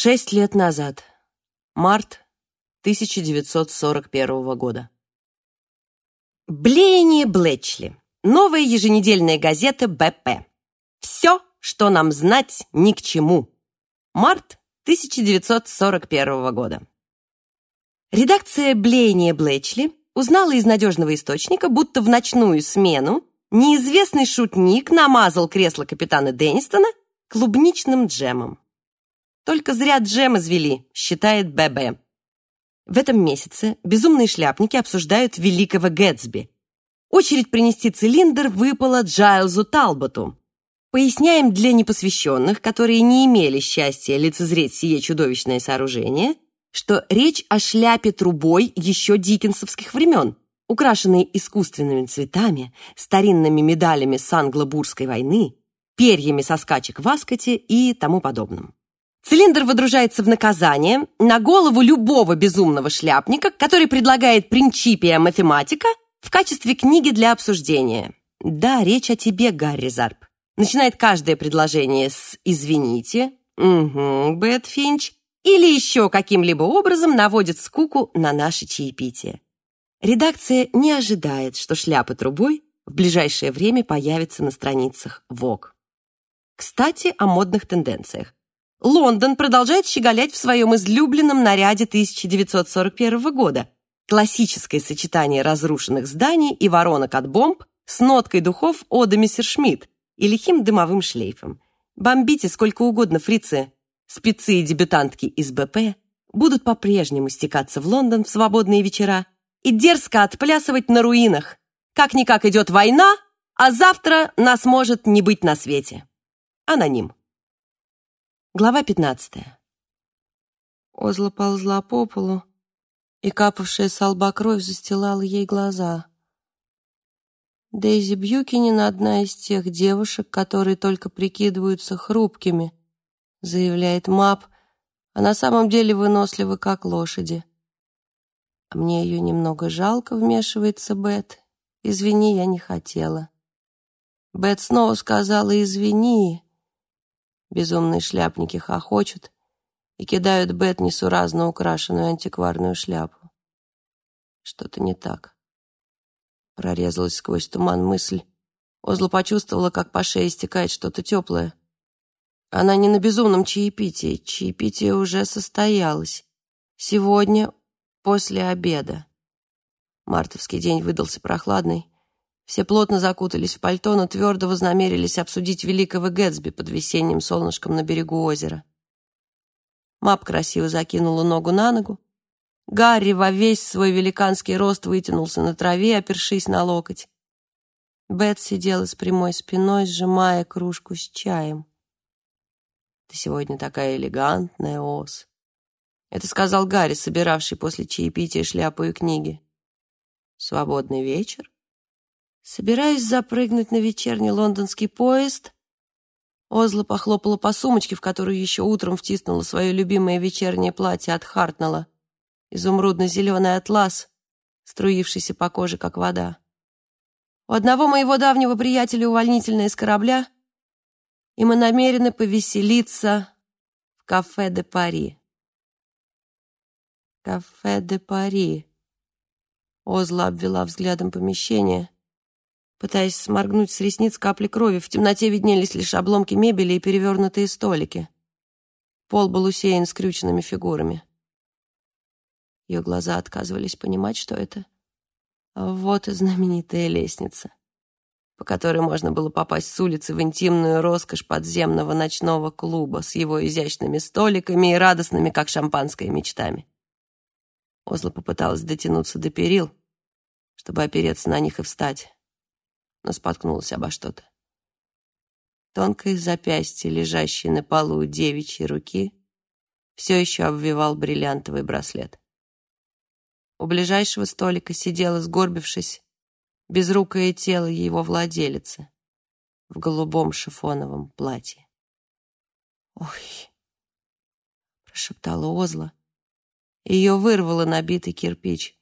Шесть лет назад. Март 1941 года. Блеяние Блэчли. Новая еженедельная газета БП. Все, что нам знать, ни к чему. Март 1941 года. Редакция Блеяния Блэчли узнала из надежного источника, будто в ночную смену неизвестный шутник намазал кресло капитана Деннистона клубничным джемом. Только зря джем извели, считает ББ. В этом месяце безумные шляпники обсуждают великого Гэтсби. Очередь принести цилиндр выпала Джайлзу Талботу. Поясняем для непосвященных, которые не имели счастья лицезреть сие чудовищное сооружение, что речь о шляпе трубой еще диккенсовских времен, украшенной искусственными цветами, старинными медалями с англо-бурской войны, перьями со скачек в Аскоте и тому подобным. Цилиндр водружается в наказание на голову любого безумного шляпника, который предлагает «Principia Mathematica» в качестве книги для обсуждения. Да, речь о тебе, Гарри Зарп. Начинает каждое предложение с «извините», «угу, Бет Финч» или еще каким-либо образом наводит скуку на наше чаепитие. Редакция не ожидает, что шляпа трубой в ближайшее время появится на страницах ВОК. Кстати, о модных тенденциях. Лондон продолжает щеголять в своем излюбленном наряде 1941 года. Классическое сочетание разрушенных зданий и воронок от бомб с ноткой духов Ода Мессершмитт и лихим дымовым шлейфом. Бомбите сколько угодно, фрицы. Спецы и дебютантки из БП будут по-прежнему стекаться в Лондон в свободные вечера и дерзко отплясывать на руинах. Как-никак идет война, а завтра нас может не быть на свете. Аноним. Глава 15. Озла ползла по полу, и капавшая с лба кровь застилала ей глаза. Дейзи Бьюкинин одна из тех девушек, которые только прикидываются хрупкими, заявляет Мап, а на самом деле выносливы, как лошади. А мне ее немного жалко, вмешивается Бет. Извини, я не хотела. Бет снова сказала «извини», Безумные шляпники хохочут и кидают Бет несуразно украшенную антикварную шляпу. Что-то не так. Прорезалась сквозь туман мысль. Озла почувствовала, как по шее стекает что-то теплое. Она не на безумном чаепитии. Чаепитие уже состоялось. Сегодня, после обеда. Мартовский день выдался прохладный. Все плотно закутались в пальто, но твердо вознамерились обсудить великого Гэтсби под весенним солнышком на берегу озера. Мап красиво закинула ногу на ногу. Гарри во весь свой великанский рост вытянулся на траве, опершись на локоть. Бет сидела с прямой спиной, сжимая кружку с чаем. «Ты сегодня такая элегантная, Ос», — это сказал Гарри, собиравший после чаепития шляпу и книги. «Свободный вечер?» Собираюсь запрыгнуть на вечерний лондонский поезд. Озла похлопала по сумочке, в которую еще утром втиснула свое любимое вечернее платье от Хартнелла. Изумрудно-зеленый атлас, струившийся по коже, как вода. У одного моего давнего приятеля увольнительное из корабля, и мы намерены повеселиться в кафе де Пари. Кафе де Пари. Озла обвела взглядом помещение пытаясь сморгнуть с ресниц капли крови. В темноте виднелись лишь обломки мебели и перевернутые столики. Пол был усеян скрюченными фигурами. Ее глаза отказывались понимать, что это. Вот и знаменитая лестница, по которой можно было попасть с улицы в интимную роскошь подземного ночного клуба с его изящными столиками и радостными, как шампанское, мечтами. Озла попыталась дотянуться до перил, чтобы опереться на них и встать но споткнулась обо что-то. Тонкое запястье, лежащее на полу девичьей руки, все еще обвивал бриллиантовый браслет. У ближайшего столика сидела, сгорбившись, безрукое тело его владелицы в голубом шифоновом платье. «Ой!» — прошептала Озла. Ее вырвало набитый кирпич.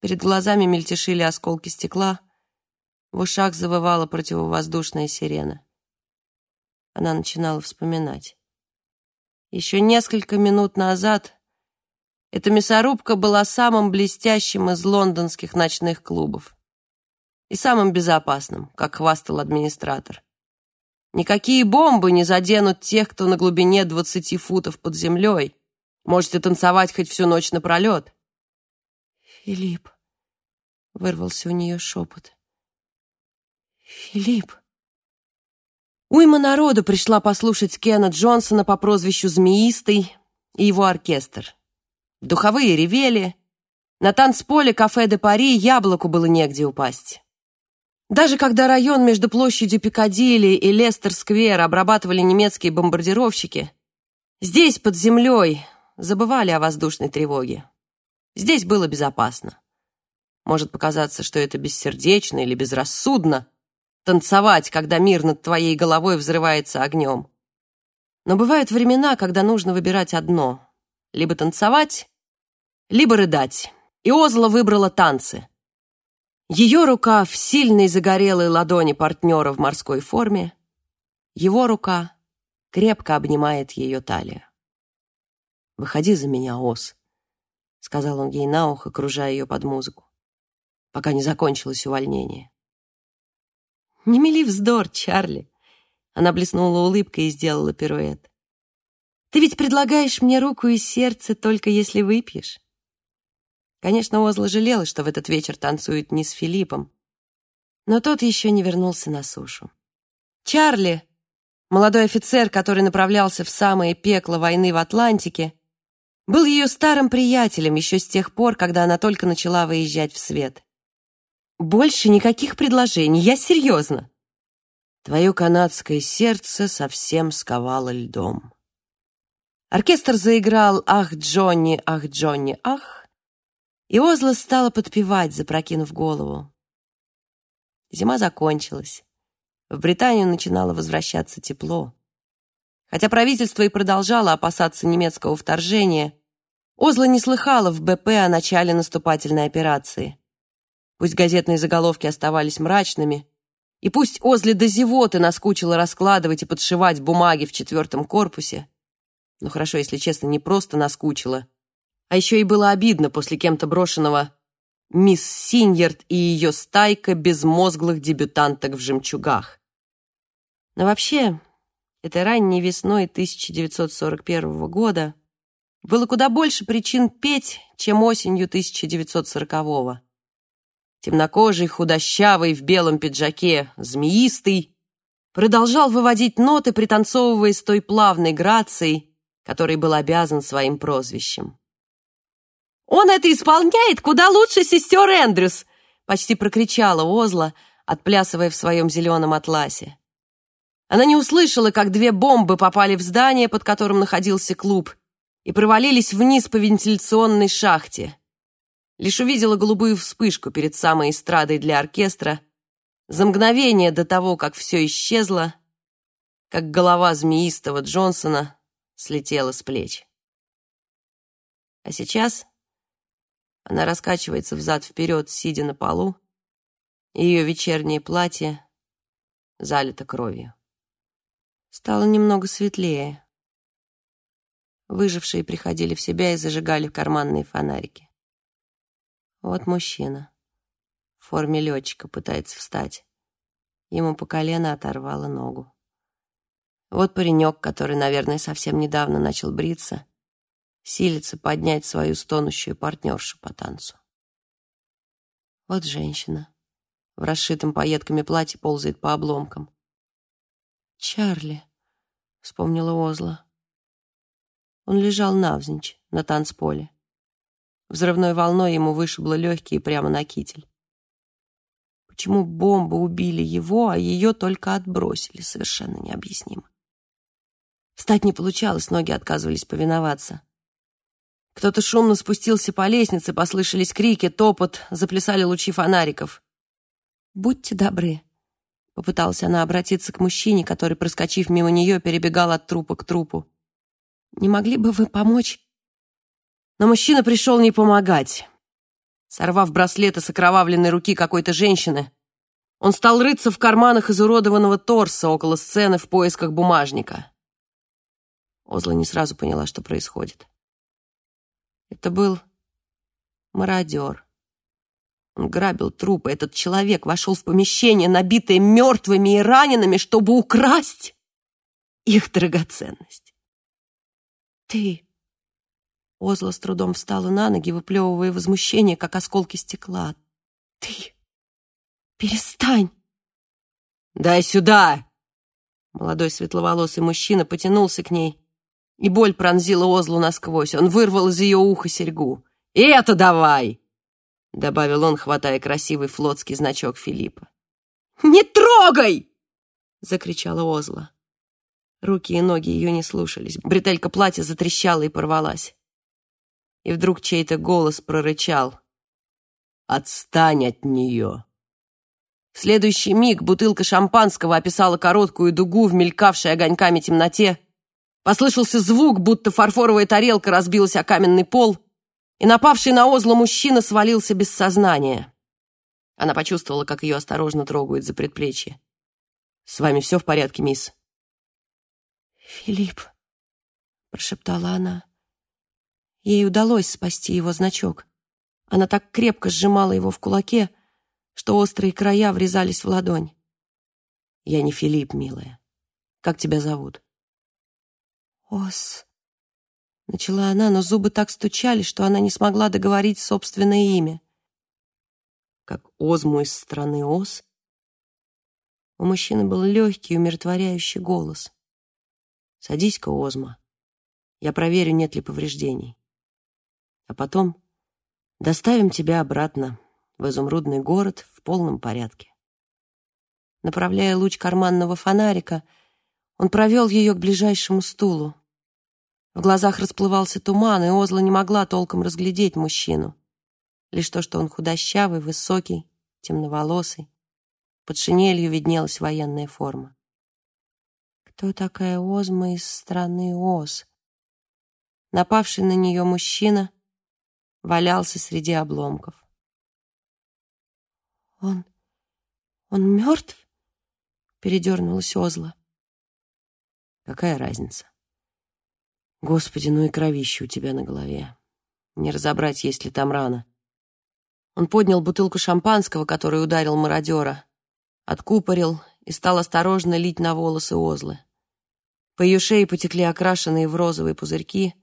Перед глазами мельтешили осколки стекла, в ушах завывала противовоздушная сирена. Она начинала вспоминать. Еще несколько минут назад эта мясорубка была самым блестящим из лондонских ночных клубов и самым безопасным, как хвастал администратор. Никакие бомбы не заденут тех, кто на глубине 20 футов под землей. Можете танцевать хоть всю ночь напролет. «Филипп», — вырвался у нее шепот. «Филипп». Уйма народу пришла послушать Кена Джонсона по прозвищу «Змеистый» и его оркестр. Духовые ревели. На танцполе кафе де Пари яблоку было негде упасть. Даже когда район между площадью Пикадилли и Лестер-сквер обрабатывали немецкие бомбардировщики, здесь, под землей, забывали о воздушной тревоге. Здесь было безопасно. Может показаться, что это бессердечно или безрассудно танцевать, когда мир над твоей головой взрывается огнем. Но бывают времена, когда нужно выбирать одно — либо танцевать, либо рыдать. И Озла выбрала танцы. Ее рука в сильной загорелой ладони партнера в морской форме, его рука крепко обнимает ее талию. «Выходи за меня, Оз», — сказал он ей на ухо, кружая ее под музыку, пока не закончилось увольнение. «Не мели вздор, Чарли!» Она блеснула улыбкой и сделала пируэт. «Ты ведь предлагаешь мне руку и сердце только если выпьешь?» Конечно, Озла жалела, что в этот вечер танцует не с Филиппом, но тот еще не вернулся на сушу. Чарли, молодой офицер, который направлялся в самое пекло войны в Атлантике, был ее старым приятелем еще с тех пор, когда она только начала выезжать в свет. «Больше никаких предложений, я серьезно!» Твое канадское сердце совсем сковало льдом. Оркестр заиграл «Ах, Джонни, ах, Джонни, ах», и Озла стала подпевать, запрокинув голову. Зима закончилась. В Британию начинало возвращаться тепло. Хотя правительство и продолжало опасаться немецкого вторжения, Озла не слыхала в БП о начале наступательной операции. Пусть газетные заголовки оставались мрачными, и пусть Озле до зевоты наскучило раскладывать и подшивать бумаги в четвертом корпусе, но хорошо, если честно, не просто наскучило, а еще и было обидно после кем-то брошенного мисс Синьерд и ее стайка безмозглых дебютанток в жемчугах. Но вообще, этой ранней весной 1941 года было куда больше причин петь, чем осенью 1940-го. Темнокожий, худощавый, в белом пиджаке, змеистый, продолжал выводить ноты, пританцовывая с той плавной грацией, которой был обязан своим прозвищем. «Он это исполняет куда лучше сестер Эндрюс!» почти прокричала Озла, отплясывая в своем зеленом атласе. Она не услышала, как две бомбы попали в здание, под которым находился клуб, и провалились вниз по вентиляционной шахте. Лишь увидела голубую вспышку перед самой эстрадой для оркестра за мгновение до того, как все исчезло, как голова змеистого Джонсона слетела с плеч. А сейчас она раскачивается взад-вперед, сидя на полу, и ее вечернее платье залито кровью. Стало немного светлее. Выжившие приходили в себя и зажигали карманные фонарики. Вот мужчина в форме летчика пытается встать. Ему по колено оторвало ногу. Вот паренек, который, наверное, совсем недавно начал бриться силится поднять свою стонущую партнершу по танцу. Вот женщина в расшитом пайетками платье ползает по обломкам. «Чарли», — вспомнила Озла. Он лежал навзничь на танцполе. Взрывной волной ему вышибло легкие прямо на китель. Почему бомбы убили его, а ее только отбросили, совершенно необъяснимо. Встать не получалось, ноги отказывались повиноваться. Кто-то шумно спустился по лестнице, послышались крики, топот, заплясали лучи фонариков. «Будьте добры», — попыталась она обратиться к мужчине, который, проскочив мимо нее, перебегал от трупа к трупу. «Не могли бы вы помочь?» Но мужчина пришел не помогать. Сорвав браслеты с окровавленной руки какой-то женщины, он стал рыться в карманах изуродованного торса около сцены в поисках бумажника. Озла не сразу поняла, что происходит. Это был мародер. Он грабил трупы. Этот человек вошел в помещение, набитое мертвыми и ранеными, чтобы украсть их драгоценность. «Ты...» Озла с трудом встала на ноги, выплевывая возмущение, как осколки стекла. «Ты... перестань!» «Дай сюда!» Молодой светловолосый мужчина потянулся к ней, и боль пронзила Озлу насквозь. Он вырвал из ее уха серьгу. «И это давай!» — добавил он, хватая красивый флотский значок Филиппа. «Не трогай!» — закричала Озла. Руки и ноги ее не слушались. Бретелька платья затрещала и порвалась. И вдруг чей-то голос прорычал. «Отстань от нее!» В следующий миг бутылка шампанского описала короткую дугу в мелькавшей огоньками темноте. Послышался звук, будто фарфоровая тарелка разбилась о каменный пол, и напавший на Озлу мужчина свалился без сознания. Она почувствовала, как ее осторожно трогают за предплечье. «С вами все в порядке, мисс?» «Филипп», — прошептала она. Ей удалось спасти его значок. Она так крепко сжимала его в кулаке, что острые края врезались в ладонь. «Я не Филипп, милая. Как тебя зовут?» «Ос...» Начала она, но зубы так стучали, что она не смогла договорить собственное имя. Как Озму из страны Оз? У мужчины был легкий, умиротворяющий голос. Садись-ка, Озма. Я проверю, нет ли повреждений. А потом доставим тебя обратно в изумрудный город в полном порядке. Направляя луч карманного фонарика, он провел ее к ближайшему стулу. В глазах расплывался туман, и Озла не могла толком разглядеть мужчину. Лишь то, что он худощавый, высокий, темноволосый. Под шинелью виднелась военная форма. Кто такая Озма из страны Оз? Напавший на нее мужчина валялся среди обломков. «Он... он мертв?» — передернулась Озла. «Какая разница? Господи, ну и кровище у тебя на голове. Не разобрать, есть ли там рана». Он поднял бутылку шампанского, который ударил мародера, откупорил и стал осторожно лить на волосы Озлы. По ее шее потекли окрашенные в розовые пузырьки,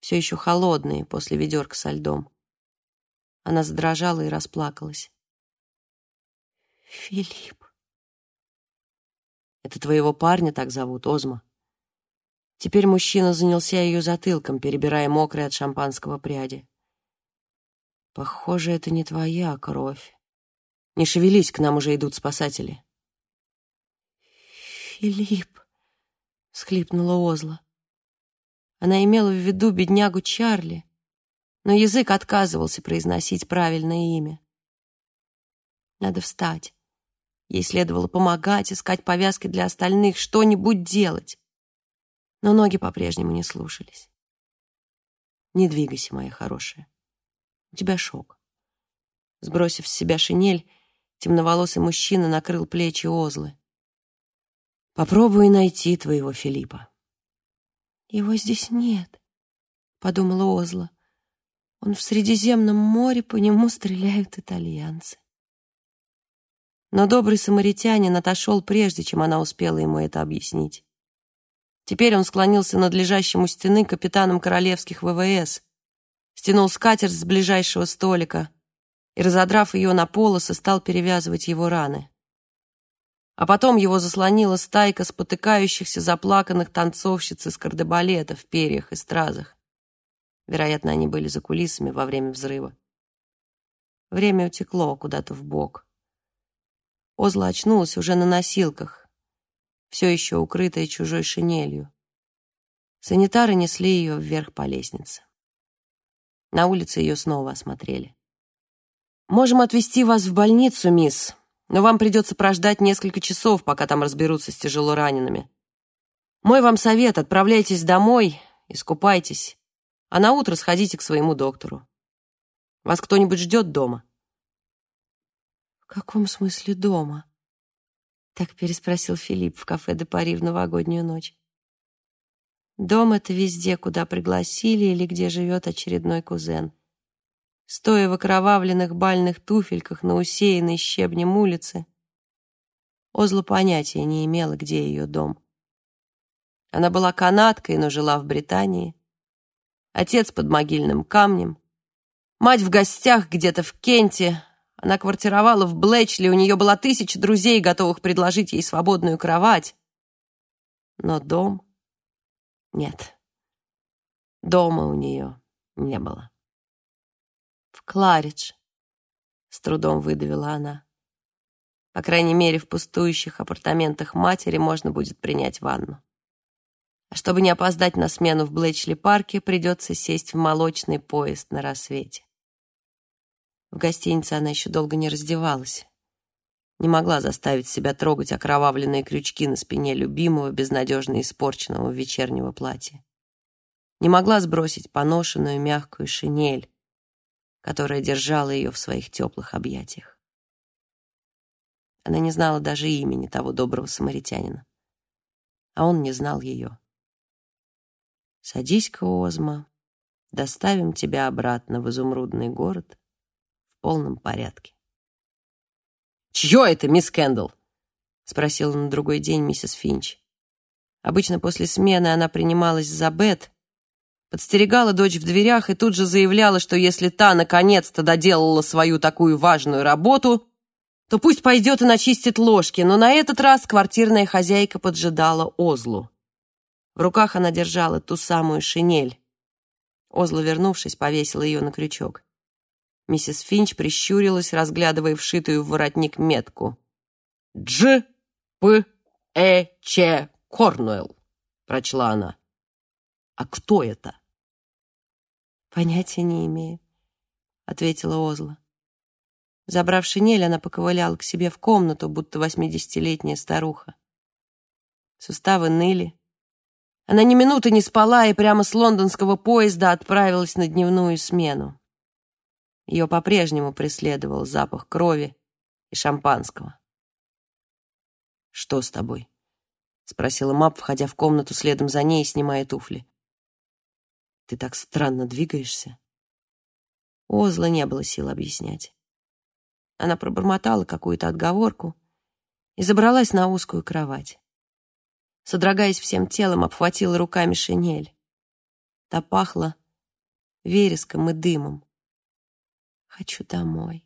все еще холодные после ведерка со льдом. Она задрожала и расплакалась. «Филипп». «Это твоего парня так зовут, Озма?» Теперь мужчина занялся ее затылком, перебирая мокрые от шампанского пряди. «Похоже, это не твоя кровь. Не шевелись, к нам уже идут спасатели». «Филипп», схлипнула Озла. Она имела в виду беднягу Чарли, но язык отказывался произносить правильное имя. Надо встать. Ей следовало помогать, искать повязки для остальных, что-нибудь делать. Но ноги по-прежнему не слушались. «Не двигайся, моя хорошая. У тебя шок». Сбросив с себя шинель, темноволосый мужчина накрыл плечи Озлы. Попробуй найти твоего Филиппа. Его здесь нет, подумала Озла. Он в Средиземном море, по нему стреляют итальянцы. Но добрый самаритянин отошел прежде, чем она успела ему это объяснить. Теперь он склонился над лежащим у стены капитаном королевских ВВС, стянул скатерть с ближайшего столика и, разодрав ее на полосы, стал перевязывать его раны а потом его заслонила стайка спотыкающихся заплаканных танцовщиц из кардебалета в перьях и стразах. Вероятно, они были за кулисами во время взрыва. Время утекло куда-то в бок. Озла очнулась уже на носилках, все еще укрытая чужой шинелью. Санитары несли ее вверх по лестнице. На улице ее снова осмотрели. «Можем отвезти вас в больницу, мисс», но вам придется прождать несколько часов, пока там разберутся с тяжело ранеными. Мой вам совет — отправляйтесь домой, искупайтесь, а на утро сходите к своему доктору. Вас кто-нибудь ждет дома?» «В каком смысле дома?» — так переспросил Филипп в кафе де Пари в новогоднюю ночь. Дом — это везде, куда пригласили или где живет очередной кузен. Стоя в окровавленных бальных туфельках на усеянной щебнем улице, Озла понятия не имела, где ее дом. Она была канадкой, но жила в Британии. Отец под могильным камнем. Мать в гостях где-то в Кенте. Она квартировала в Блэчли, у нее была тысяча друзей, готовых предложить ей свободную кровать. Но дом... Нет, дома у нее не было. Кларидж, с трудом выдавила она. По крайней мере, в пустующих апартаментах матери можно будет принять ванну. А чтобы не опоздать на смену в Блэчли-парке, придется сесть в молочный поезд на рассвете. В гостинице она еще долго не раздевалась. Не могла заставить себя трогать окровавленные крючки на спине любимого, безнадежно испорченного вечернего платья. Не могла сбросить поношенную мягкую шинель, которая держала ее в своих теплых объятиях. Она не знала даже имени того доброго самаритянина, а он не знал ее. Садись-ка, Озма, доставим тебя обратно в изумрудный город в полном порядке. «Чье это, мисс Кэндалл?» — спросила на другой день миссис Финч. Обычно после смены она принималась за Бет, подстерегала дочь в дверях и тут же заявляла, что если та наконец-то доделала свою такую важную работу, то пусть пойдет и начистит ложки, но на этот раз квартирная хозяйка поджидала Озлу. В руках она держала ту самую шинель. Озла, вернувшись, повесила ее на крючок. Миссис Финч прищурилась, разглядывая вшитую в воротник метку. «Дж. П. Э. Ч. Корнуэлл», — прочла она. «А кто это?» «Понятия не имею», — ответила Озла. Забрав шинель, она поковыляла к себе в комнату, будто восьмидесятилетняя старуха. Суставы ныли, она ни минуты не спала и прямо с лондонского поезда отправилась на дневную смену. Ее по-прежнему преследовал запах крови и шампанского. «Что с тобой?» — спросила Мап, входя в комнату следом за ней и снимая туфли. «Ты так странно двигаешься». У Озла не было сил объяснять. Она пробормотала какую-то отговорку и забралась на узкую кровать содрогаясь всем телом, обхватила руками шинель. Та пахла вереском и дымом. «Хочу домой»,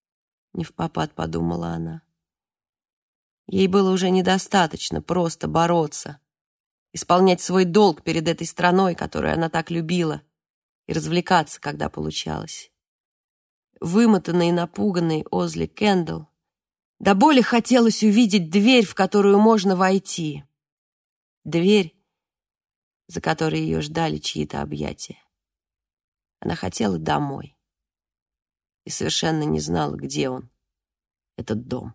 — не в попад подумала она. Ей было уже недостаточно просто бороться, исполнять свой долг перед этой страной, которую она так любила, и развлекаться, когда получалось. Вымотанный и напуганный Озли Кендалл до боли хотелось увидеть дверь, в которую можно войти. Дверь, за которой ее ждали чьи-то объятия. Она хотела домой и совершенно не знала, где он, этот дом.